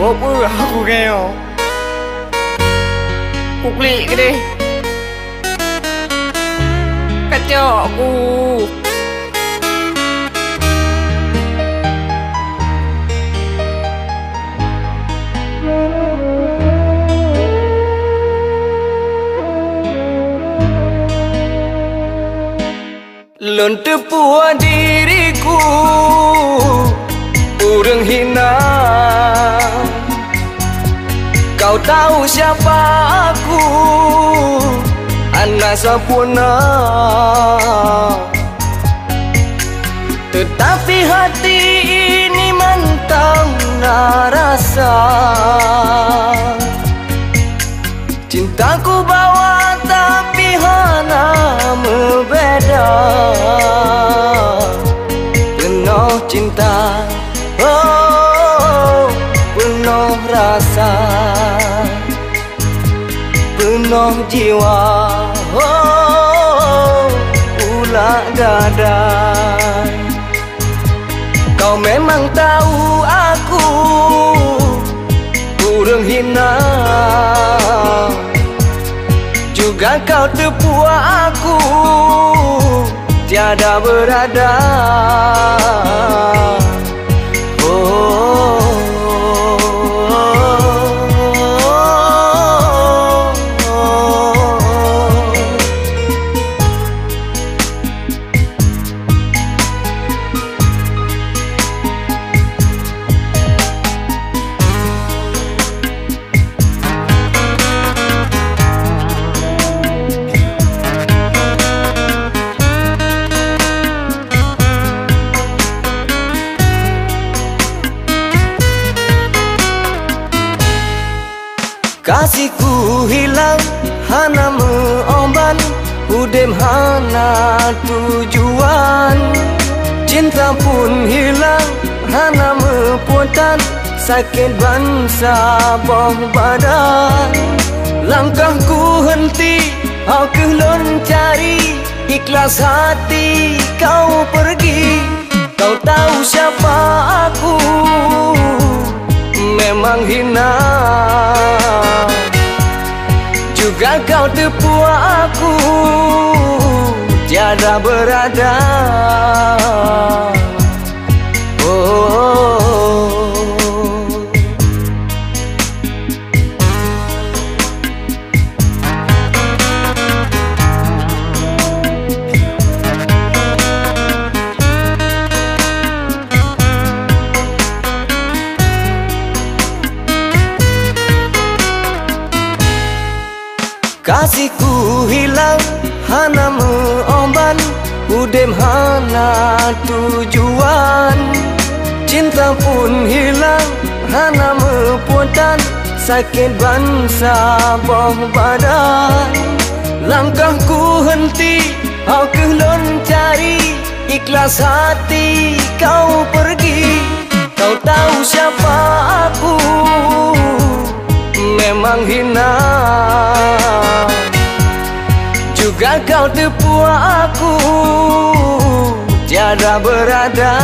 có bữa aku nghèo, cục lị cái đi. Cà cho cu lớn tư pua đi Kau tahu siapa aku? Anak sempurna. Tetapi hati ini mentang rasa. Cintaku bawa tapi hana membeda Penuh cinta Oh penuh rasa Penuh jiwa. Oh ulak dada Kau memang tahu aku Kurang hina. Juga kau terpuak aku Tiada berada. Oh Kasihku hilang Hana meomban Udem hana tujuan. Cinta pun hilang Hana mepuatan Sakit bangsa boh badan. Langkahku henti Kau kelon cari. Ikhlas hati kau pergi. Kau tahu siapa aku? Memang hina terpuak aku Tiada berada Kasihku hilang Hana meomban Udem hana tujuan. Cinta pun hilang Hana mepuatan Sakit bangsa boh badan. Langkahku henti Kau kelon cari Ikhlas hati kau pergi. Kau tahu siapa aku depu aku tiada. Tiada berada.